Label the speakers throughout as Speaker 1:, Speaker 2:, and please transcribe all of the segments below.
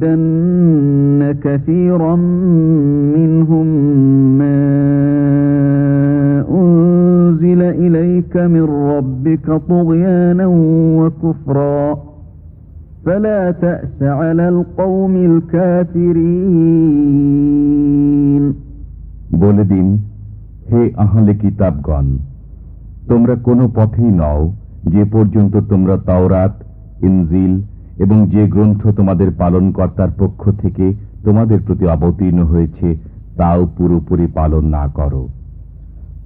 Speaker 1: وليزيدن كثيرا منهم ما أنزل إليك من ربك طغيانا وكفرا فلا تأس على القوم الكافرين
Speaker 2: বলে দিন হে আহলে কিতাবগণ তোমরা কোনো পথেই নও যে পর্যন্ত তোমরা তাওরাত ইনজিল এবং যে গ্রন্থ তোমাদের পালনকর্তার পক্ষ থেকে তোমাদের প্রতি অবতীর্ণ হয়েছে, তাও পুরোপুরি পালন না করো।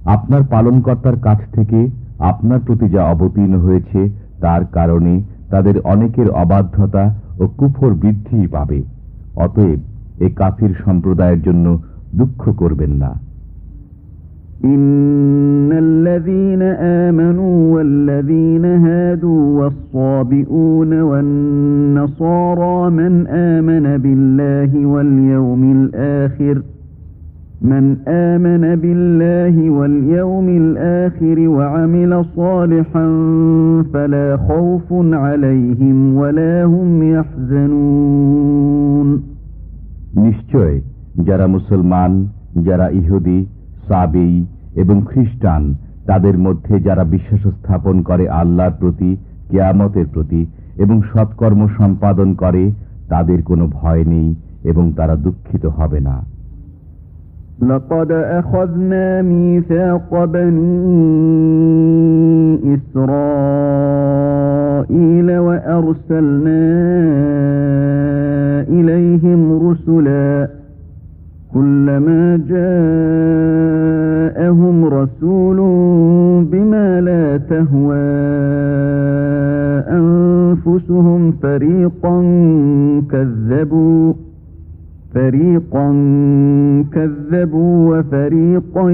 Speaker 2: আপনার পালনকর্তার কাছ থেকে আপনার প্রতি যা অবতীর্ণ হয়েছে, তার কারণে তাদের অনেকের অবাধ্যতা ও কুফর বৃদ্ধিই পাবে। অতএব এ কাফির সম্প্রদায়ের জন্য দুঃখ করবেন না।
Speaker 1: إن الذين آمنوا والذين هادوا والصابئون والنصارى من آمن بالله واليوم الآخر من آمن بالله واليوم الآخر وعمل صالحا فلا خوف عليهم ولا هم يحزنون
Speaker 2: نشجوي جرى مسلمان جرى إهدي সাবেই এবং খ্রিস্টান তাদের মধ্যে যারা বিশ্বাস স্থাপন করে আল্লাহর প্রতি কেয়ামতের প্রতি এবং সৎকর্ম সম্পাদন করে তাদের কোনো ভয় নেই এবং তারা দুঃখিত হবে না
Speaker 1: لقد أخذنا ميثاق بني إسرائيل وأرسلنا إليهم رسلاً كلما جاءهم رسول بما لا تهوى أنفسهم فريقا كذبوا فريقا كذبوا وفريقا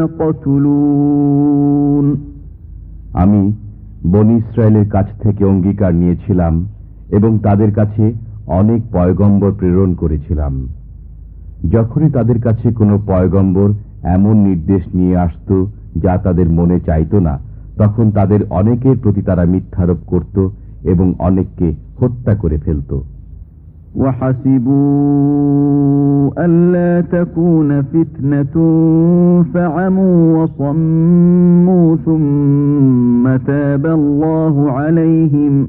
Speaker 1: يقتلون
Speaker 2: আমি বনি ইসরায়েলের কাছ থেকে অঙ্গীকার নিয়েছিলাম এবং তাদের কাছে অনেক পয়গম্বর প্রেরণ করেছিলাম যখনই তাদের কাছে কোনো পয়গম্বর এমন নির্দেশ নিয়ে আসত যা তাদের মনে চাইত না তখন তাদের অনেকের প্রতি তারা মিথ্যারোপ করত এবং অনেককে হত্যা করে ফেলত
Speaker 1: وحسبوا ألا تكون فتنة فعموا وصموا ثم تاب الله عليهم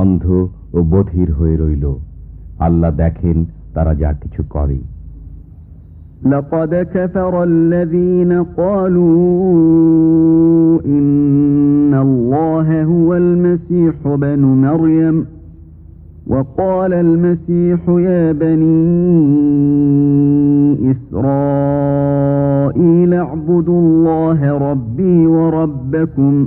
Speaker 2: অন্ধ ও বধির হয়ে রইল আল্লাহ দেখেন তারা যা কিছু করে
Speaker 1: لقد كفر الذين قالوا إن الله هو المسيح بن مريم وقال المسيح يا بني إسرائيل اعبدوا الله ربي وربكم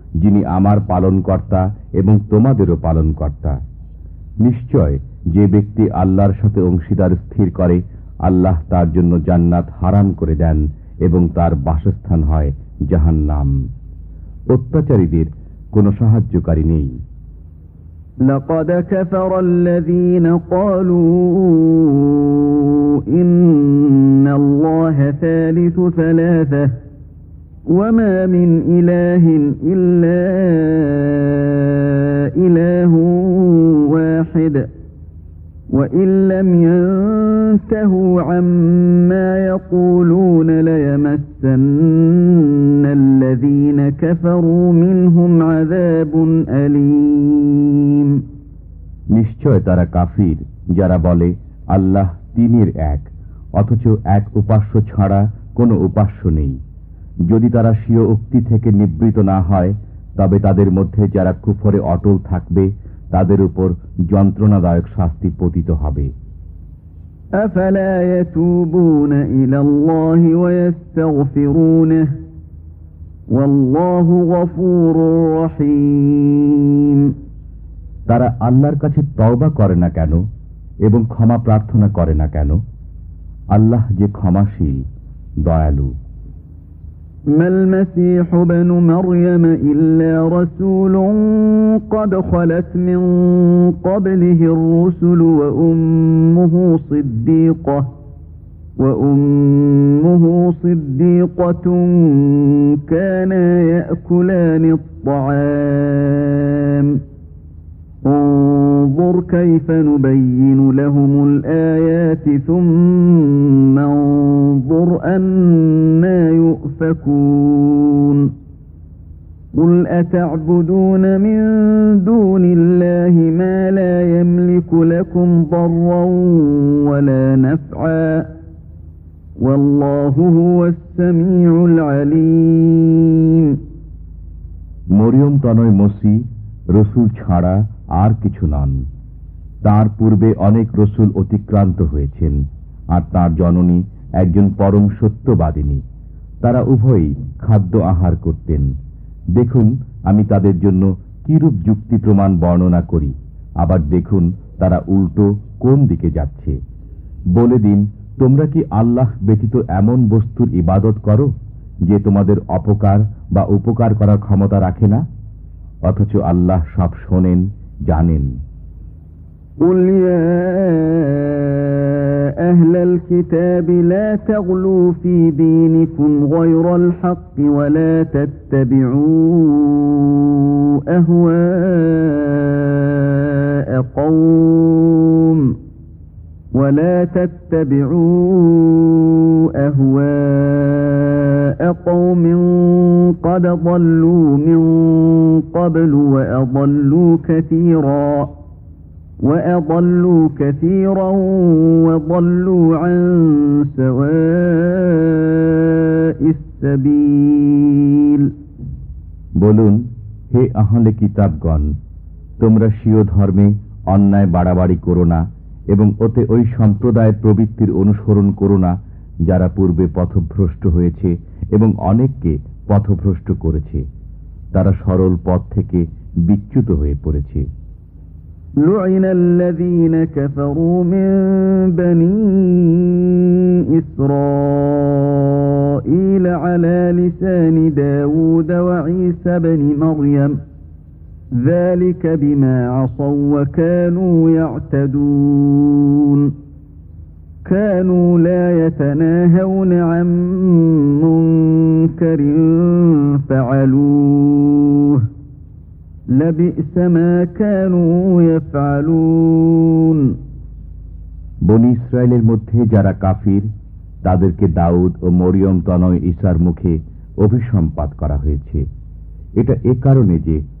Speaker 2: যিনি আমার পালনকর্তা এবং তোমাদেরও পালনকর্তা নিশ্চয় যে ব্যক্তি আল্লাহর সাথে অংশীদার স্থির করে আল্লাহ তার জন্য জান্নাত হারাম করে দেন এবং তার বাসস্থান হয় জাহান নাম অত্যাচারীদের কোনো সাহায্যকারী নেই
Speaker 1: لقد كفر الذين قالوا إن الله ثالث ثلاثة وما من إله إلا إله واحد وإن لم ينتهوا عما يقولون ليمسن الذين كفروا منهم عذاب أليم
Speaker 2: নিশ্চয় তারা কাফির যারা বলে আল্লাহ তিনির এক অথচ এক উপাস্য ছাড়া কোনো উপাস্য নেই যদি তারা স্বীয় উক্তি থেকে নিবৃত না হয় তবে তাদের মধ্যে যারা কুফরে অটল থাকবে তাদের উপর যন্ত্রণাদায়ক শাস্তি পতিত হবে। তারা আল্লাহর কাছে তওবা করে না কেন এবং ক্ষমা প্রার্থনা করে না কেন? আল্লাহ যে ক্ষমাশীল দয়ালু।
Speaker 1: ما المسيح ابن مريم إلا رسول قد خلت من قبله الرسل وأمه صديقة وأمه صديقة كانا يأكلان الطعام انظر كيف نبين لهم الآيات ثم انظر أنا يؤفكون قل أتعبدون من دون الله ما لا يملك لكم ضرا ولا نفعا والله هو السميع العليم
Speaker 2: মরিয়ম তনয় মসি রসুল ছাড়া আর কিছু নন। তার পূর্বে অনেক রসুল অতিক্রান্ত হয়েছেন, আর তার জননী একজন পরম সত্যবাদিনী। তারা উভয়ই খাদ্য আহার করতেন। দেখুন, আমি তাদের জন্য কিরূপ যুক্তি প্রমাণ বর্ণনা করি। আবার দেখুন, তারা উল্টো কোন দিকে যাচ্ছে। বলে দিন, তোমরা কি আল্লাহ ব্যতীত এমন বস্তুর ইবাদত করো, যে তোমাদের অপকার বা উপকার করার ক্ষমতা রাখে না? অথচ আল্লাহ সব শোনেন জানেন
Speaker 1: قل يا أهل الكتاب لا تغلوا في دينكم غير الحق ولا تتبعوا أهواء قوم ولا تتبعوا أهواء قوم قد ضلوا من قبل وأضلوا كثيرا وأضلوا كثيرا وضلوا عن سواء السبيل
Speaker 2: বলুন হে আহলে কিতাবগণ তোমরা স্বীয় ধর্মে অন্যায় বাড়াবাড়ি করো না এবং ওতে ওই সম্প্রদায়ের প্রবৃত্তির অনুসরণ করো না যারা পূর্বে পথভ্রষ্ট হয়েছে এবং অনেককে পথভ্রষ্ট করেছে তারা সরল পথ থেকে বিচ্যুত হয়ে পড়েছে
Speaker 1: لعن الذين كفروا من بني إسرائيل على لسان داود وعيسى بن مريم
Speaker 2: বনি ইসরায়েলের মধ্যে যারা কাফির, তাদেরকে দাউদ ও মরিয়ম তনয় ঈসার মুখে অভিসম্পাত করা হয়েছে। এটা এ কারণে যে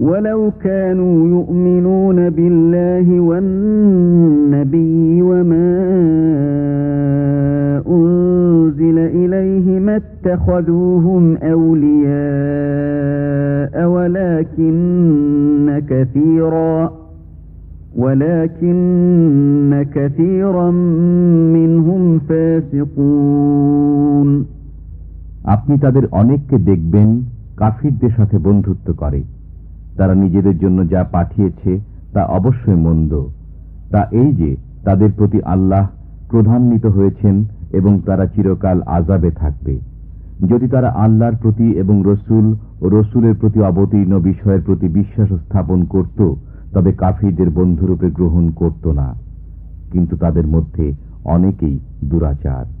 Speaker 1: ولو كانوا يؤمنون بالله والنبي وما أنزل إليه ما اتخذوهم أولياء ولكن كثيرا ولكن كثيرا منهم فاسقون فاسقون
Speaker 2: আপনি তাদের অনেককে দেখবেন কাফিরদের সাথে বন্ধুত্ব করে। তারা নিজেদের জন্য যা পাঠিয়েছে তা অবশ্যই মন্দ। তা এই যে, তাদের প্রতি আল্লাহ প্রধান্বিত হয়েছেন এবং তারা চিরকাল আজাবে থাকবে। যদি তারা আল্লাহর প্রতি এবং রসুল ও রসুলের প্রতি অবতীর্ণ বিষয়ের প্রতি বিশ্বাস স্থাপন করত, তবে কাফিরদের বন্ধুরূপে গ্রহণ করত না। কিন্তু তাদের মধ্যে অনেকেই দুরাচার।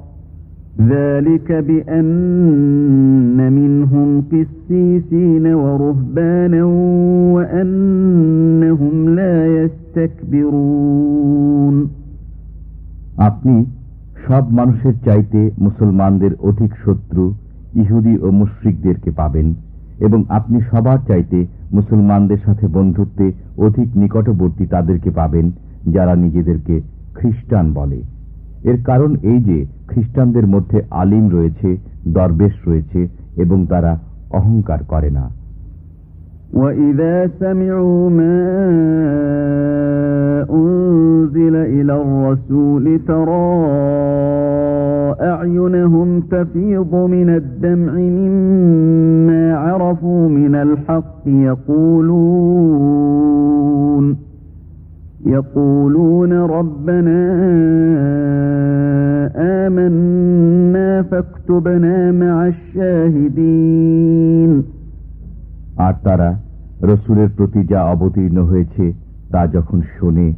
Speaker 1: ذلك بأن منهم قسيسين ورهبانا وأنهم لا يستكبرون
Speaker 2: আপনি সব মানুষের চাইতে মুসলমানদের অধিক শত্রু ইহুদি ও মুশ্রিকদেরকে পাবেন এবং আপনি সবার চাইতে মুসলমানদের সাথে বন্ধুত্বে অধিক নিকটবর্তী তাদেরকে পাবেন যারা নিজেদেরকে খ্রিস্টান বলে এর কারণ এই যে খ্রিস্টানদের মধ্যে আলিম রয়েছে দরবেশ রয়েছে এবং তারা অহংকার করে না
Speaker 1: وَإِذَا سَمِعُوا مَا أُنزِلَ إِلَى الرَّسُولِ تَرَى أَعْيُنَهُمْ تَفِيضُ مِنَ الدَّمْعِ مِمَّا عَرَفُوا مِنَ الْحَقِّ يَقُولُونَ يقولون ربنا آمنا فاكتبنا مع الشاهدين
Speaker 2: আর তারা রসুলের প্রতি যা অবতীর্ণ হয়েছে তা যখন শোনে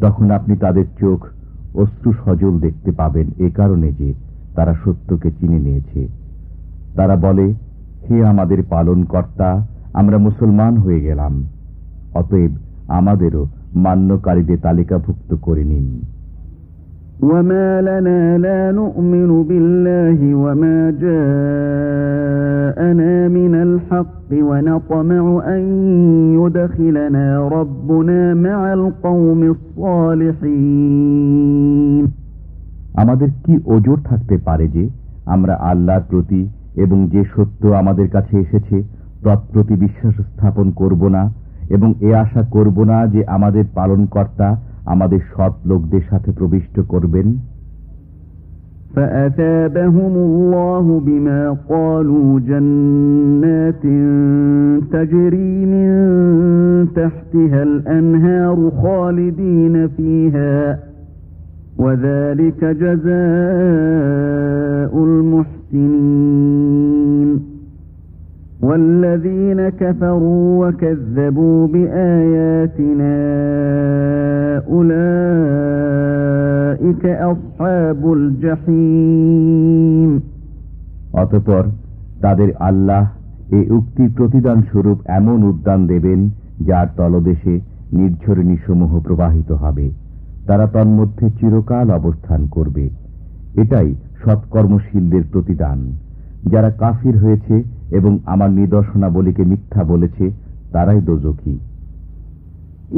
Speaker 2: তখন আপনি তাদের চোখ অশ্রু সজল দেখতে পাবেন এ কারণে যে তারা সত্যকে চিনে নিয়েছে তারা বলে হে আমাদের পালন কর্তা আমরা মুসলমান হয়ে গেলাম অতএব আমাদেরও মান্যকারীদের তালিকাভুক্ত করে নিন
Speaker 1: وما لنا لا نؤمن بالله وما جاءنا من الحق ونطمع أن يدخلنا ربنا مع القوم الصالحين
Speaker 2: আমাদের কি ওজোর থাকতে পারে যে আমরা আল্লাহর প্রতি এবং যে সত্য আমাদের কাছে এসেছে তৎপ্রতি বিশ্বাস স্থাপন করব না এবং এ আশা করব না যে আমাদের পালনকর্তা আমাদের সৎ লোকদের সাথে প্রবিষ্ট করবেন
Speaker 1: فأثابهم الله بما قالوا جنات تجري من تحتها الأنهار خالدين فيها وذلك جزاء المحسنين والذين كفروا وكذبوا بآياتنا أولئك أصحاب الجحيم
Speaker 2: অতপর তাদের আল্লাহ এই উক্তি প্রতিদান স্বরূপ এমন উদ্যান দেবেন যার তলদেশে নির্ঝরিণী সমূহ প্রবাহিত হবে তারা তন্মধ্যে চিরকাল অবস্থান করবে এটাই সৎকর্মশীলদের প্রতিদান যারা কাফির হয়েছে এবং আমার নিদর্শনাবলীকে মিথ্যা বলেছে তারাই দোজখী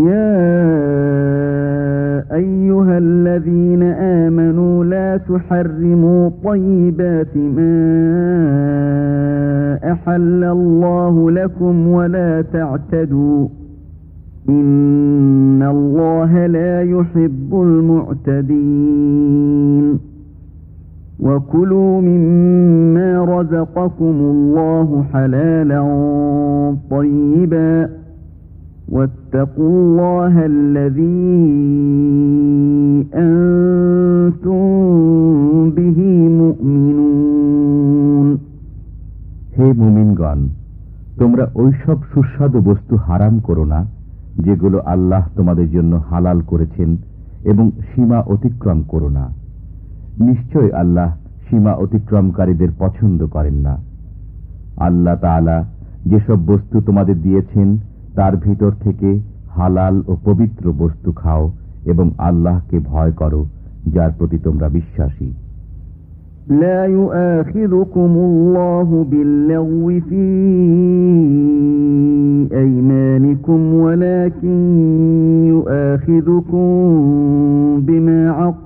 Speaker 1: يا أيها الذين آمنوا لا تحرموا طيبات ما أحل الله لكم ولا تعتدوا إن الله لا يحب المعتدين وكلوا مما رزقكم الله حلالا طيبا واتقوا الله الذي أنتم به مؤمنون
Speaker 2: হে মুমিনগণ তোমরা ওইসব সুস্বাদু বস্তু হারাম করো না যেগুলো আল্লাহ তোমাদের জন্য হালাল করেছেন এবং সীমা অতিক্রম করো না নিশ্চয় আল্লাহ সীমা অতিক্রমকারীদের পছন্দ করেন না আল্লাহ তালা যেসব বস্তু তোমাদের দিয়েছেন তার ভিতর থেকে হালাল ও পবিত্র বস্তু খাও এবং আল্লাহকে ভয় করো যার প্রতি তোমরা বিশ্বাসী
Speaker 1: لا يؤاخذكم الله باللغو في أيمانكم ولكن يؤاخذكم بما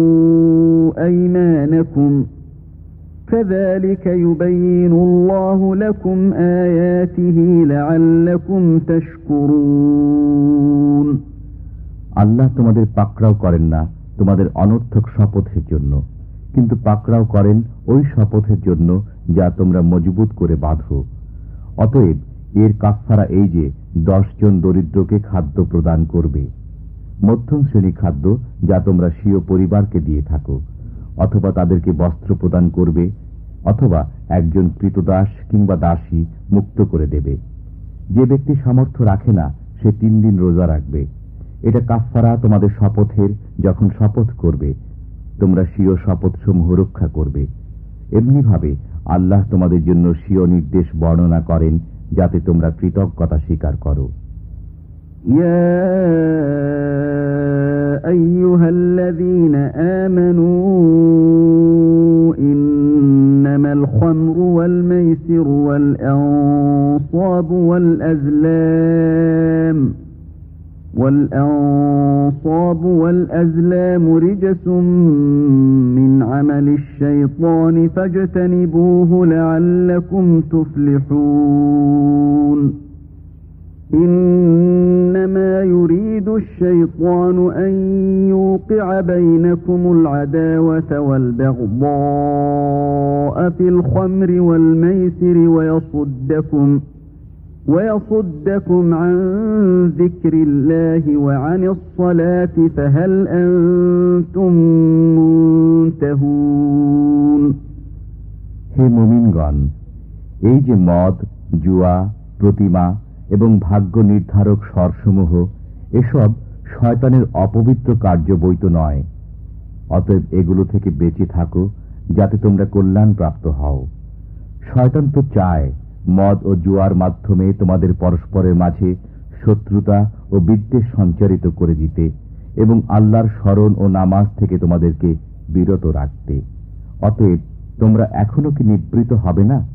Speaker 1: واحفظوا أيمانكم كذلك يبين الله لكم آياته لعلكم تشكرون
Speaker 2: আল্লাহ তোমাদের পাকড়াও করেন না তোমাদের অনর্থক শপথের জন্য কিন্তু পাকড়াও করেন ওই শপথের জন্য যা তোমরা মজবুত করে বাঁধো অতএব এর কাফারা এই যে দশজন দরিদ্রকে খাদ্য প্রদান করবে মধ্যম শ্রেণি খাদ্য যা তোমরা স্বীয় পরিবারকে দিয়ে থাকো, অথবা তাদেরকে বস্ত্র প্রদান করবে, অথবা একজন কৃতদাস কিংবা দাসী মুক্ত করে দেবে। যে ব্যক্তি সামর্থ্য রাখে না, সে তিন দিন রোজা রাখবে। এটা কাফারা তোমাদের শপথের যখন শপথ করবে, তোমরা স্বীয় শপথসমূহ রক্ষা করবে। এমনিভাবে আল্লাহ তোমাদের জন্য স্বীয় নির্দেশ বর্ণনা করেন, যাতে তোমরা কৃতজ্ঞতা স্বীকার করো।
Speaker 1: يا أيها الذين آمنوا إنما الخمر والميسر والأنصاب والأزلام والأنصاب والأزلام رجس من عمل الشيطان فاجتنبوه لعلكم تفلحون إنما يريد الشيطان أن يوقع بينكم العداوة والبغضاء في الخمر والميسر ويصدكم ويصدكم عن ذكر الله وعن الصلاة فهل أنتم منتهون
Speaker 2: হে মুমিনগণ এই যে মদ জুয়া প্রতিমা এবং ভাগ্য নির্ধারক স্বরসমূহ, এসব শয়তানের অপবিত্র কার্য বৈত নয়। অতএব এগুলো থেকে বেঁচে থাকো, যাতে তোমরা কল্যাণ প্রাপ্ত হও। শয়তান তো চায়, মদ ও জুয়ার মাধ্যমে তোমাদের পরস্পরের মাঝে শত্রুতা ও বিদ্বেষ সঞ্চারিত করে দিতে এবং আল্লাহর স্মরণ ও নামাজ থেকে তোমাদেরকে বিরত রাখতে। অতএব তোমরা এখনও কি নিবৃত হবে না?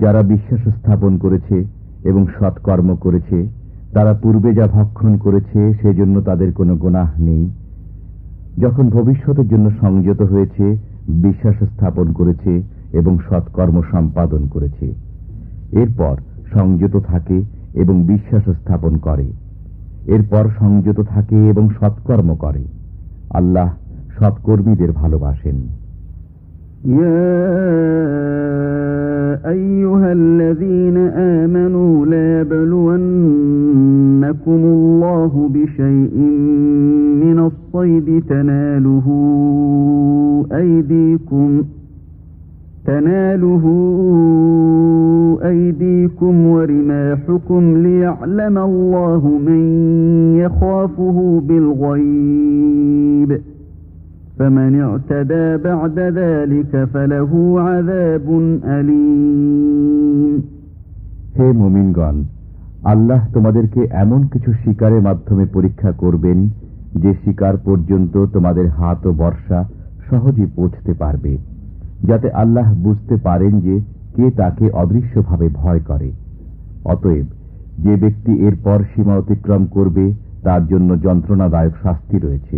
Speaker 2: যারা বিশ্বাস স্থাপন করেছে এবং সৎকর্ম করেছে, তারা পূর্বে যা ভক্ষণ করেছে, সেজন্য তাদের কোনো গুনাহ নেই। যখন ভবিষ্যতের জন্য সংযত হয়েছে, বিশ্বাস স্থাপন করেছে এবং সৎকর্ম সম্পাদন করেছে। এরপর সংযত থাকে এবং বিশ্বাস স্থাপন করে। এরপর সংযত থাকে এবং সৎকর্ম করে। আল্লাহ সৎকর্মীদের ভালোবাসেন।
Speaker 1: يا أيها الذين آمنوا لا يبلونكم الله بشيء من الصيد تناله أيديكم تناله أيديكم ورماحكم ليعلم الله من يخافه بالغيب فمن اعتدى بعد ذلك فله عذاب أليم
Speaker 2: হে মুমিনগণ আল্লাহ তোমাদেরকে এমন কিছু শিকারের মাধ্যমে পরীক্ষা করবেন যে শিকার পর্যন্ত তোমাদের হাত ও বর্ষা সহজে পৌঁছতে পারবে যাতে আল্লাহ বুঝতে পারেন যে কে তাকে অদৃশ্যভাবে ভয় করে অতএব যে ব্যক্তি এরপর সীমা অতিক্রম করবে তার জন্য যন্ত্রণাদায়ক শাস্তি রয়েছে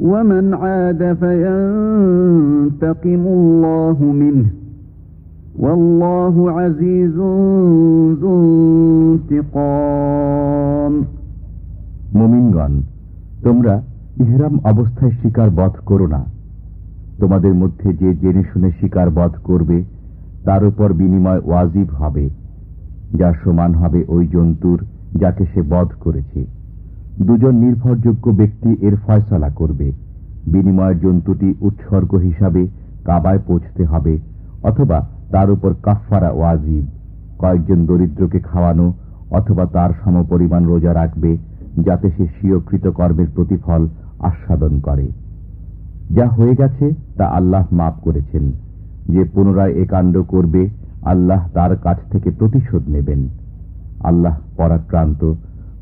Speaker 1: ومن عاد فينتقم الله منه والله عزيز ذو انتقام
Speaker 2: মুমিনগণ তোমরা ইহরাম অবস্থায় শিকার বধ করো না তোমাদের মধ্যে যে জেনে শুনে শিকার বধ করবে তার উপর বিনিময় ওয়াজিব হবে যা সমান হবে ওই জন্তুর যাকে সে বধ করেছে দুজন নির্ভরযোগ্য ব্যক্তি এর ফয়সলা করবে। বিনিময়ের জন্তুটি উৎসর্গ হিসাবে কাবায় পৌঁছতে হবে, অথবা তার উপর কাফারা ওয়াজিব কয়েকজন দরিদ্রকে খাওয়ানো অথবা তার সমপরিমাণ রোজা রাখবে, যাতে সে স্বীয়কৃত কর্মের প্রতিফল আস্বাদন করে। যা হয়ে গেছে তা আল্লাহ মাফ করেছেন। যে পুনরায় এ কাণ্ড করবে, আল্লাহ তার কাছ থেকে প্রতিশোধ নেবেন। আল্লাহ পরাক্রান্ত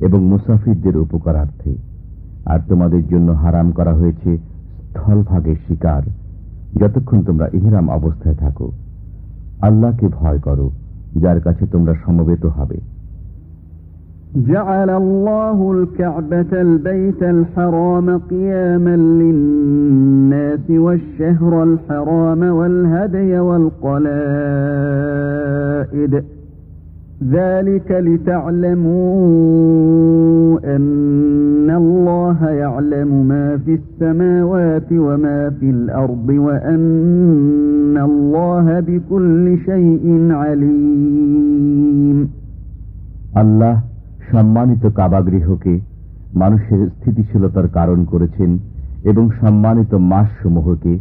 Speaker 2: এবং মুসাফিরদের উপকারার্থে আর তোমাদের জন্য হারাম করা হয়েছে স্থলভাগের শিকার যতক্ষণ তোমরা ইহরাম অবস্থায় থাকো আল্লাহকে ভয় করো যার কাছে তোমরা সমবেত হবে
Speaker 1: جعل الله الكعبة البيت الحرام قياما للناس والشهر الحرام والهدي والقلائد ذلك لتعلموا أن الله يعلم ما في السماوات وما في الأرض وأن الله بكل شيء عليم
Speaker 2: আল্লাহ সম্মানিত কাবাগৃহকে মানুষের স্থিতিশীলতার কারণ করেছেন এবং সম্মানিত মাসসমূহকে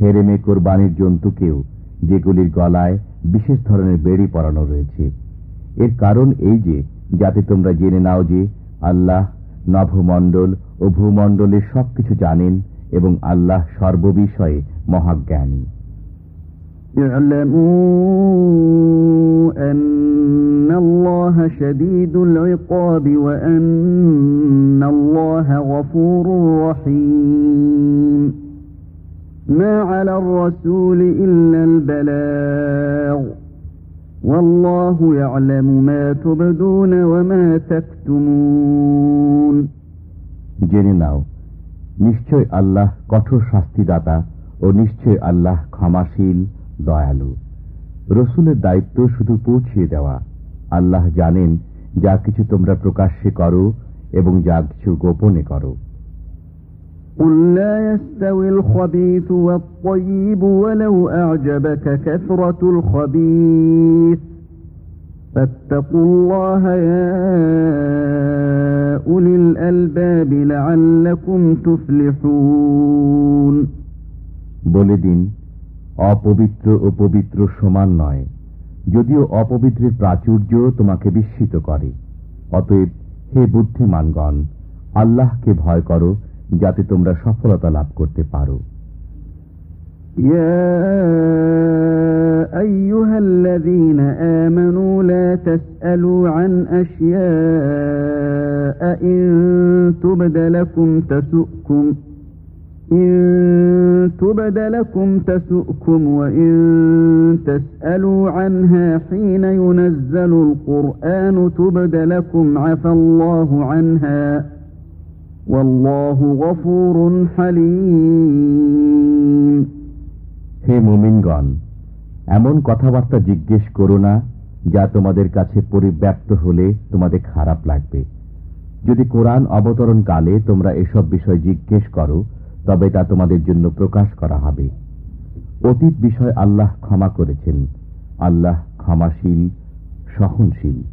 Speaker 2: হেরেমে কোরবানির জন্তুকেও যেগুলির গলায় বিশেষ ধরনের বেড়ি পরানো রয়েছে এর কারণ এই যে যাতে তোমরা জেনে নাও যে আল্লাহ নভমণ্ডল ও ভূমণ্ডলের সবকিছু জানেন এবং আল্লাহ সর্ববিষয়ে মহাজ্ঞানী
Speaker 1: اعلموا أن الله شديد العقاب وأن الله غفور رحيم ما على الرسول إلا البلاغ
Speaker 2: জেনে নাও, নিশ্চয় আল্লাহ কঠোর শাস্তিদাতা ও নিশ্চয় আল্লাহ ক্ষমাশীল, দয়ালু। রসুলের দায়িত্ব শুধু পৌঁছিয়ে দেওয়া। আল্লাহ জানেন যা কিছু তোমরা প্রকাশ্যে করো এবং যা কিছু গোপনে করো।
Speaker 1: قل لا يستوي الخبيث والطيب ولو أعجبك كثرة الخبيث فاتقوا الله يا أولي الألباب لعلكم تفلحون
Speaker 2: বলে দিন অপবিত্র ও পবিত্র সমান নয় যদিও অপবিত্রের প্রাচুর্য তোমাকে বিস্মিত করে অতএব হে বুদ্ধিমানগণ আল্লাহকে ভয় করো যাতে তোমরা সফলতা লাভ করতে পারো
Speaker 1: يا أيها الذين آمنوا لا تسألوا عن أشياء إن تبد لكم تسؤكم إن تبد لكم تسؤكم وإن تسألوا عنها حين ينزل القرآن تبد لكم عفى الله عنها والله غفور حليم
Speaker 2: হে মোমিনগণ, এমন কথাবার্তা জিজ্ঞেস করো না যা তোমাদের কাছে পরিব্যাপ্ত হলে তোমাদের খারাপ লাগবে। যদি কোরআন অবতরণ কালে তোমরা এসব বিষয় জিজ্ঞেস করো, তবে তা তোমাদের জন্য প্রকাশ করা হবে। অতীত বিষয় আল্লাহ ক্ষমা করেছেন। আল্লাহ ক্ষমাশীল, সহনশীল।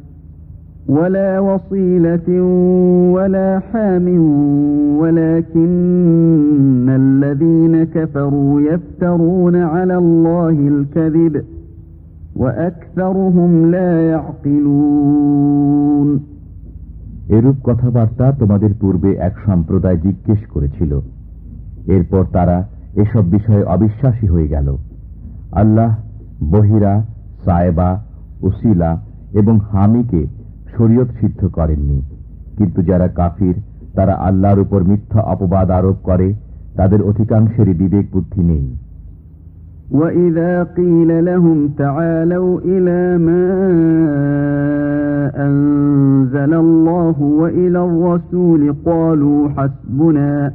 Speaker 1: ولا وصيلة ولا حام ولكن الذين كفروا يفترون على الله الكذب وأكثرهم لا يعقلون
Speaker 2: এরূপ কথাবার্তা তোমাদের পূর্বে এক সম্প্রদায় জিজ্ঞেস করেছিল এরপর তারা এসব বিষয়ে অবিশ্বাসী হয়ে গেল আল্লাহ বহিরা সায়েবা উসিলা এবং হামিকে শরীয়ত সিদ্ধ করেননি কিন্তু যারা কাফির তারা আল্লাহর উপর মিথ্যা অপবাদ আরোপ করে তাদের অধিকাংশেরই বিবেক বুদ্ধি নেই
Speaker 1: وإذا قيل لهم تعالوا إلى ما أنزل الله وإلى الرسول قالوا حسبنا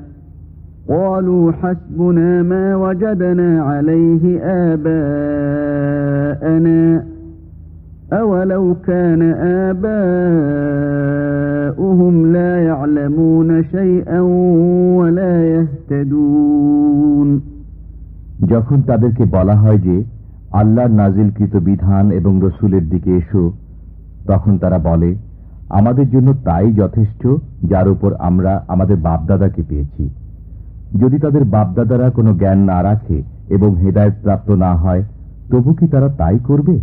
Speaker 1: قالوا حسبنا ما وجدنا عليه آباءنا أولو كان آباؤهم لا يعلمون شيئا ولا يهتدون
Speaker 2: যখন তাদেরকে বলা হয় যে আল্লাহর নাজিলকৃত বিধান এবং রসুলের দিকে এসো তখন তারা বলে আমাদের জন্য তাই যথেষ্ট যার উপর আমরা আমাদের বাপদাদাকে পেয়েছি যদি তাদের বাপদাদারা কোনো জ্ঞান না রাখে এবং হেদায়ত প্রাপ্ত না হয় তবু কি তারা তাই করবে